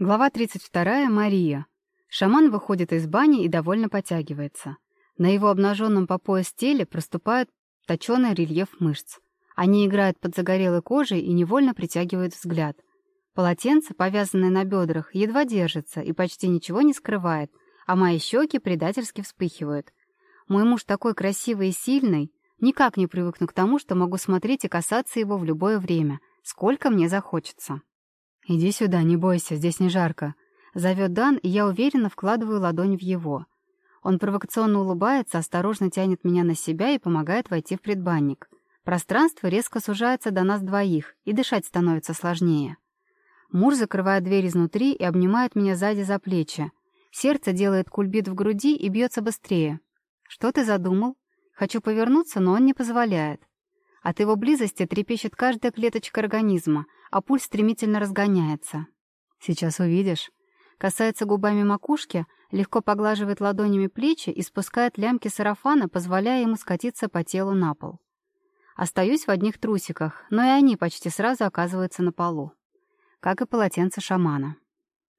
Глава 32. Мария. Шаман выходит из бани и довольно потягивается. На его обнаженном по пояс теле проступает точеный рельеф мышц. Они играют под загорелой кожей и невольно притягивают взгляд. Полотенце, повязанное на бедрах, едва держится и почти ничего не скрывает, а мои щеки предательски вспыхивают. Мой муж такой красивый и сильный, никак не привыкну к тому, что могу смотреть и касаться его в любое время, сколько мне захочется. «Иди сюда, не бойся, здесь не жарко», — зовет Дан, и я уверенно вкладываю ладонь в его. Он провокационно улыбается, осторожно тянет меня на себя и помогает войти в предбанник. Пространство резко сужается до нас двоих, и дышать становится сложнее. Муж закрывает дверь изнутри и обнимает меня сзади за плечи. Сердце делает кульбит в груди и бьется быстрее. «Что ты задумал?» Хочу повернуться, но он не позволяет. От его близости трепещет каждая клеточка организма, а пульс стремительно разгоняется. «Сейчас увидишь». Касается губами макушки, легко поглаживает ладонями плечи и спускает лямки сарафана, позволяя ему скатиться по телу на пол. Остаюсь в одних трусиках, но и они почти сразу оказываются на полу. Как и полотенце шамана.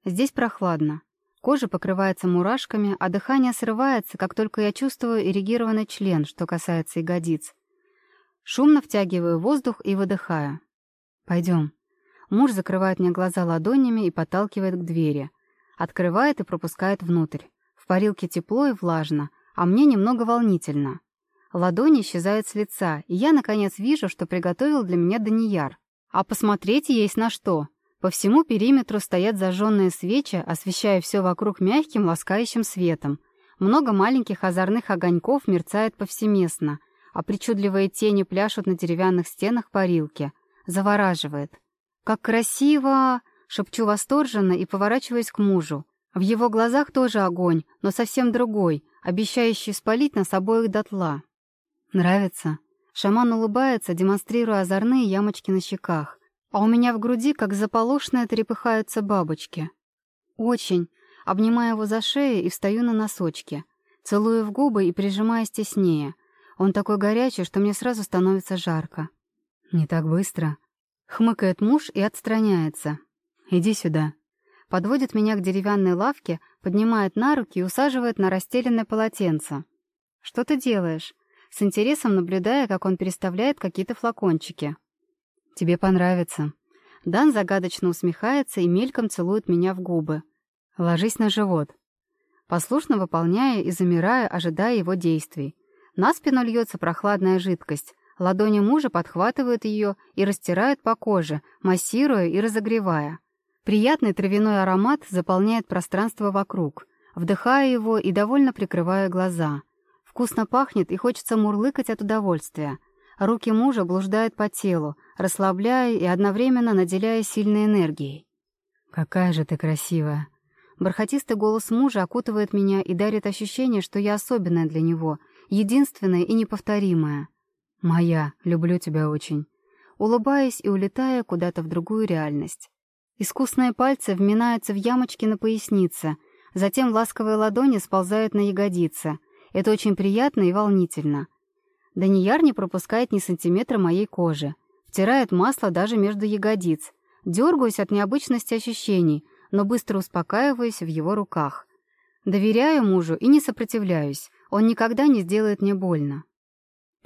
Здесь прохладно. Кожа покрывается мурашками, а дыхание срывается, как только я чувствую эрегированный член, что касается ягодиц. Шумно втягиваю воздух и выдыхаю. «Пойдем». Муж закрывает мне глаза ладонями и подталкивает к двери. Открывает и пропускает внутрь. В парилке тепло и влажно, а мне немного волнительно. Ладони исчезают с лица, и я, наконец, вижу, что приготовил для меня Данияр. А посмотреть есть на что. По всему периметру стоят зажженные свечи, освещая все вокруг мягким, ласкающим светом. Много маленьких озорных огоньков мерцает повсеместно, а причудливые тени пляшут на деревянных стенах парилки. Завораживает. «Как красиво!» — шепчу восторженно и поворачиваюсь к мужу. В его глазах тоже огонь, но совсем другой, обещающий спалить нас обоих дотла. «Нравится?» Шаман улыбается, демонстрируя озорные ямочки на щеках. А у меня в груди, как заполошные, трепыхаются бабочки. «Очень!» Обнимаю его за шею и встаю на носочки. Целую в губы и прижимаюсь теснее. Он такой горячий, что мне сразу становится жарко. «Не так быстро», Хмыкает муж и отстраняется. «Иди сюда». Подводит меня к деревянной лавке, поднимает на руки и усаживает на расстеленное полотенце. «Что ты делаешь?» С интересом наблюдая, как он переставляет какие-то флакончики. «Тебе понравится». Дан загадочно усмехается и мельком целует меня в губы. «Ложись на живот». Послушно выполняя и замирая, ожидая его действий. На спину льется прохладная жидкость. Ладони мужа подхватывают ее и растирают по коже, массируя и разогревая. Приятный травяной аромат заполняет пространство вокруг. Вдыхаю его и довольно прикрываю глаза. Вкусно пахнет и хочется мурлыкать от удовольствия. Руки мужа блуждают по телу, расслабляя и одновременно наделяя сильной энергией. «Какая же ты красивая!» Бархатистый голос мужа окутывает меня и дарит ощущение, что я особенная для него, единственная и неповторимая. «Моя, люблю тебя очень», улыбаясь и улетая куда-то в другую реальность. Искусные пальцы вминаются в ямочки на пояснице, затем ласковые ладони сползают на ягодицы. Это очень приятно и волнительно. Данияр не пропускает ни сантиметра моей кожи, втирает масло даже между ягодиц. Дергаюсь от необычности ощущений, но быстро успокаиваюсь в его руках. Доверяю мужу и не сопротивляюсь, он никогда не сделает мне больно.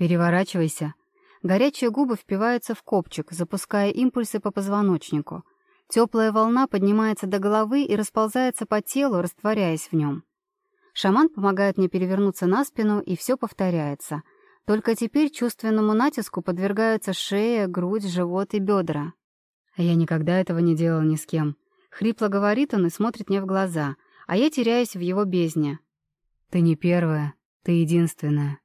Переворачивайся. Горячие губы впиваются в копчик, запуская импульсы по позвоночнику. Теплая волна поднимается до головы и расползается по телу, растворяясь в нем. Шаман помогает мне перевернуться на спину, и все повторяется. Только теперь чувственному натиску подвергаются шея, грудь, живот и бедра. Я никогда этого не делал ни с кем. Хрипло говорит он и смотрит мне в глаза, а я теряюсь в его бездне. Ты не первая, ты единственная.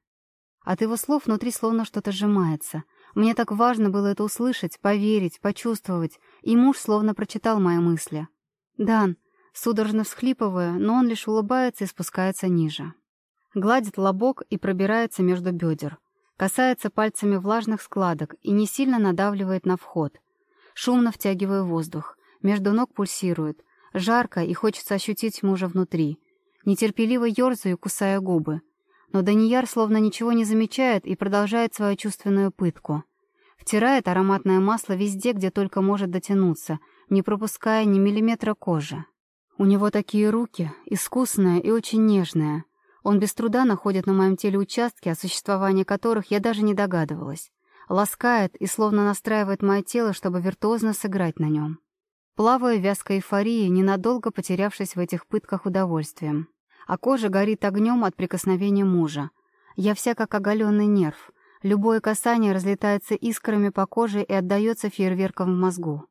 От его слов внутри словно что-то сжимается. Мне так важно было это услышать, поверить, почувствовать, и муж словно прочитал мои мысли. «Дан», судорожно всхлипывая, но он лишь улыбается и спускается ниже. Гладит лобок и пробирается между бедер. Касается пальцами влажных складок и не сильно надавливает на вход. Шумно втягиваю воздух. Между ног пульсирует. Жарко и хочется ощутить мужа внутри. Нетерпеливо ерзаю, кусая губы. Но Данияр словно ничего не замечает и продолжает свою чувственную пытку. Втирает ароматное масло везде, где только может дотянуться, не пропуская ни миллиметра кожи. У него такие руки, искусные и очень нежные. Он без труда находит на моем теле участки, о существовании которых я даже не догадывалась. Ласкает и словно настраивает мое тело, чтобы виртуозно сыграть на нем. Плаваю в вязкой эйфории, ненадолго потерявшись в этих пытках удовольствием. А кожа горит огнем от прикосновения мужа. Я вся как оголенный нерв. Любое касание разлетается искрами по коже и отдается фейерверком в мозгу.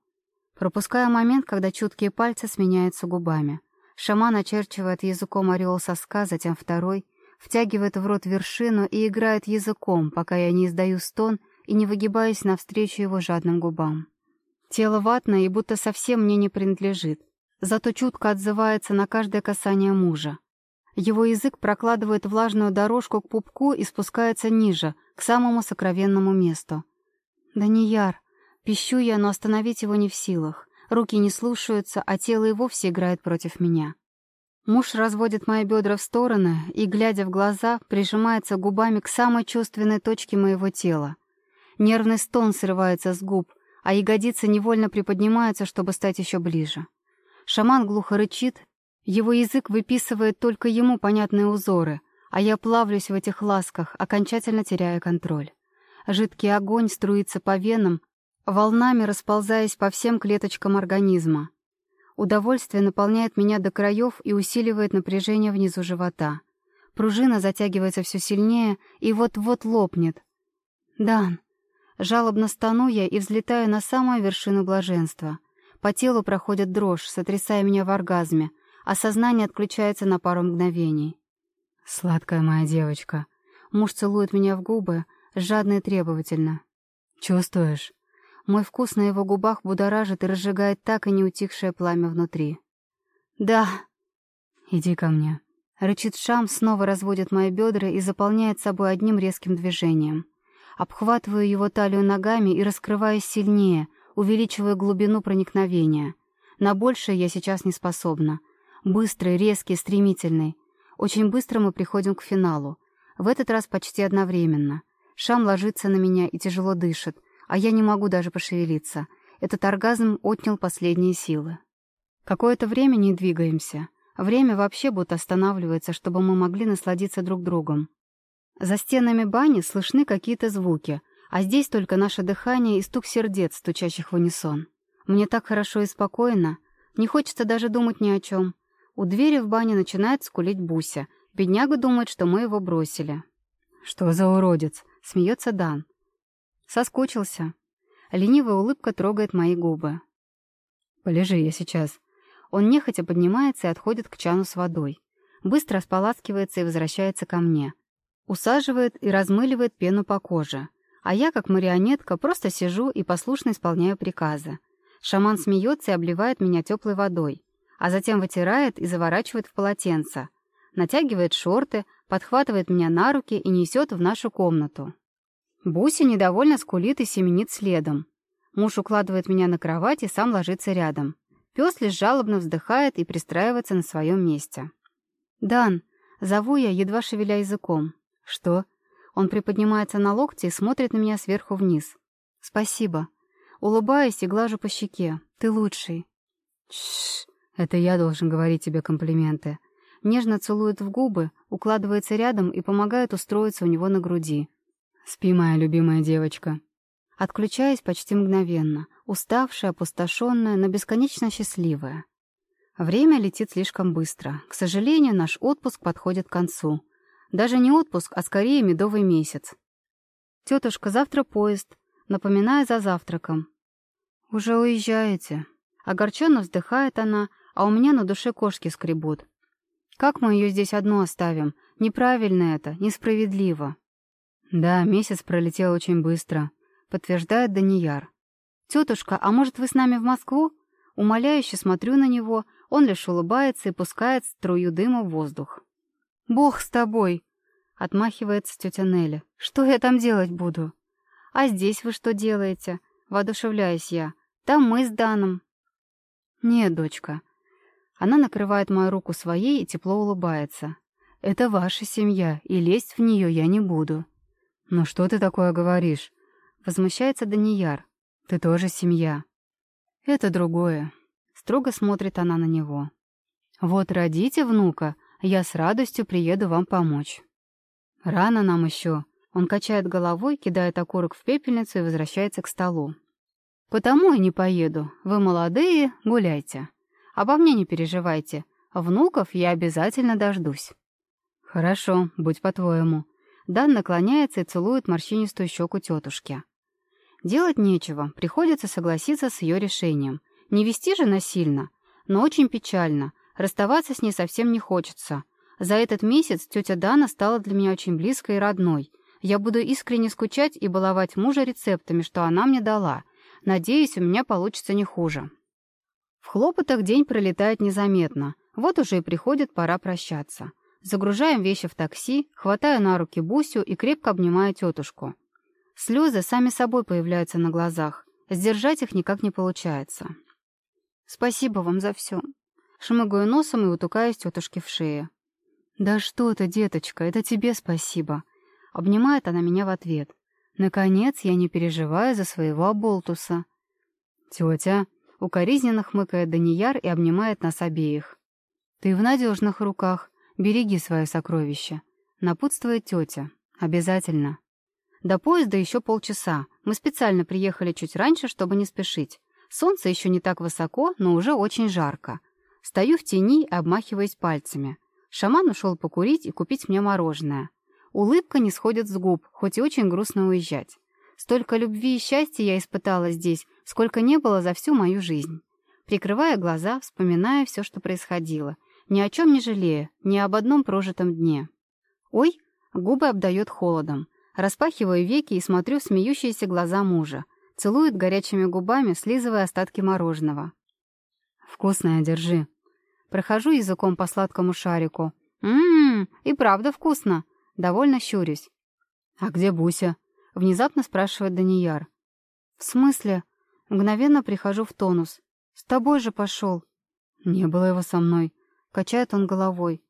Пропуская момент, когда чуткие пальцы сменяются губами. Шаман очерчивает языком орел соска, затем второй, втягивает в рот вершину и играет языком, пока я не издаю стон и не выгибаюсь навстречу его жадным губам. Тело ватное и будто совсем мне не принадлежит, зато чутко отзывается на каждое касание мужа. Его язык прокладывает влажную дорожку к пупку и спускается ниже, к самому сокровенному месту. «Данияр!» Пищу я, но остановить его не в силах. Руки не слушаются, а тело и вовсе играет против меня. Муж разводит мои бедра в стороны и, глядя в глаза, прижимается губами к самой чувственной точке моего тела. Нервный стон срывается с губ, а ягодицы невольно приподнимаются, чтобы стать еще ближе. Шаман глухо рычит, его язык выписывает только ему понятные узоры, а я плавлюсь в этих ласках, окончательно теряя контроль. Жидкий огонь струится по венам, волнами расползаясь по всем клеточкам организма. Удовольствие наполняет меня до краев и усиливает напряжение внизу живота. Пружина затягивается все сильнее и вот-вот лопнет. «Дан!» Жалобно стану я и взлетаю на самую вершину блаженства. По телу проходит дрожь, сотрясая меня в оргазме, а сознание отключается на пару мгновений. «Сладкая моя девочка!» Муж целует меня в губы, жадно и требовательно. «Чувствуешь?» Мой вкус на его губах будоражит и разжигает так и не утихшее пламя внутри. «Да!» «Иди ко мне». Рычит Шам, снова разводит мои бедра и заполняет собой одним резким движением. Обхватываю его талию ногами и раскрываюсь сильнее, увеличивая глубину проникновения. На большее я сейчас не способна. Быстрый, резкий, стремительный. Очень быстро мы приходим к финалу. В этот раз почти одновременно. Шам ложится на меня и тяжело дышит, а я не могу даже пошевелиться. Этот оргазм отнял последние силы. Какое-то время не двигаемся. Время вообще будто останавливается, чтобы мы могли насладиться друг другом. За стенами бани слышны какие-то звуки, а здесь только наше дыхание и стук сердец, стучащих в унисон. Мне так хорошо и спокойно. Не хочется даже думать ни о чем. У двери в бане начинает скулить Буся. Бедняга думает, что мы его бросили. «Что за уродец?» — смеется Дан. Соскучился. Ленивая улыбка трогает мои губы. «Полежи я сейчас». Он нехотя поднимается и отходит к чану с водой. Быстро споласкивается и возвращается ко мне. Усаживает и размыливает пену по коже. А я, как марионетка, просто сижу и послушно исполняю приказы. Шаман смеется и обливает меня теплой водой, а затем вытирает и заворачивает в полотенце. Натягивает шорты, подхватывает меня на руки и несет в нашу комнату. Буся недовольно скулит и семенит следом. Муж укладывает меня на кровать и сам ложится рядом. Пес лишь жалобно вздыхает и пристраивается на своем месте. «Дан!» — зову я, едва шевеля языком. «Что?» Он приподнимается на локте и смотрит на меня сверху вниз. «Спасибо». Улыбаюсь и глажу по щеке. «Ты лучший». «Тш, это я должен говорить тебе комплименты». Нежно целует в губы, укладывается рядом и помогает устроиться у него на груди. «Спи, моя любимая девочка». Отключаюсь почти мгновенно, уставшая, опустошенная, но бесконечно счастливая. Время летит слишком быстро. К сожалению, наш отпуск подходит к концу. Даже не отпуск, а скорее медовый месяц. «Тетушка, завтра поезд», напоминая за завтраком. «Уже уезжаете». Огорченно вздыхает она, а у меня на душе кошки скребут. «Как мы ее здесь одну оставим? Неправильно это, несправедливо». «Да, месяц пролетел очень быстро», — подтверждает Данияр. «Тетушка, а может, вы с нами в Москву?» Умоляюще смотрю на него, он лишь улыбается и пускает струю дыма в воздух. «Бог с тобой!» — отмахивается тетя Нелли. «Что я там делать буду?» «А здесь вы что делаете?» — воодушевляюсь я. «Там мы с Даном». «Нет, дочка». Она накрывает мою руку своей и тепло улыбается. «Это ваша семья, и лезть в нее я не буду». «Ну что ты такое говоришь?» Возмущается Данияр. «Ты тоже семья». Это другое. Строго смотрит она на него. Вот родите внука, я с радостью приеду вам помочь. Рано нам еще. Он качает головой, кидает окурок в пепельницу и возвращается к столу. Потому и не поеду. Вы молодые, гуляйте. Обо мне не переживайте. Внуков я обязательно дождусь. Хорошо, будь по-твоему. Дан наклоняется и целует морщинистую щеку тетушки. Делать нечего, приходится согласиться с ее решением. Не вести же насильно, но очень печально. Расставаться с ней совсем не хочется. За этот месяц тетя Дана стала для меня очень близкой и родной. Я буду искренне скучать и баловать мужа рецептами, что она мне дала. Надеюсь, у меня получится не хуже. В хлопотах день пролетает незаметно. Вот уже и приходит пора прощаться. Загружаем вещи в такси, хватаю на руки Бусю и крепко обнимаю тетушку. Слезы сами собой появляются на глазах. Сдержать их никак не получается. «Спасибо вам за все». Шмыгаю носом и утукаюсь тетушке в шее. «Да что ты, деточка, это тебе спасибо». Обнимает она меня в ответ. Наконец, я не переживаю за своего оболтуса. «Тетя», — укоризненно хмыкает Данияр и обнимает нас обеих. «Ты в надежных руках. Береги свое сокровище». Напутствует тетя. «Обязательно». До поезда еще полчаса. Мы специально приехали чуть раньше, чтобы не спешить. Солнце еще не так высоко, но уже очень жарко. Стою в тени и обмахиваюсь пальцами. Шаман ушел покурить и купить мне мороженое. Улыбка не сходит с губ, хоть и очень грустно уезжать. Столько любви и счастья я испытала здесь, сколько не было за всю мою жизнь. Прикрывая глаза, вспоминая все, что происходило. Ни о чем не жалея, ни об одном прожитом дне. Ой, губы обдает холодом. Распахиваю веки и смотрю в смеющиеся глаза мужа. Целует горячими губами, слизывая остатки мороженого. «Вкусное, держи». Прохожу языком по сладкому шарику. «Ммм, и правда вкусно». Довольно щурюсь. «А где Буся?» — внезапно спрашивает Данияр. «В смысле?» Мгновенно прихожу в тонус. «С тобой же пошел». «Не было его со мной». Качает он головой.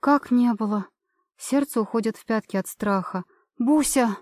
«Как не было?» Сердце уходит в пятки от страха. «Буся!»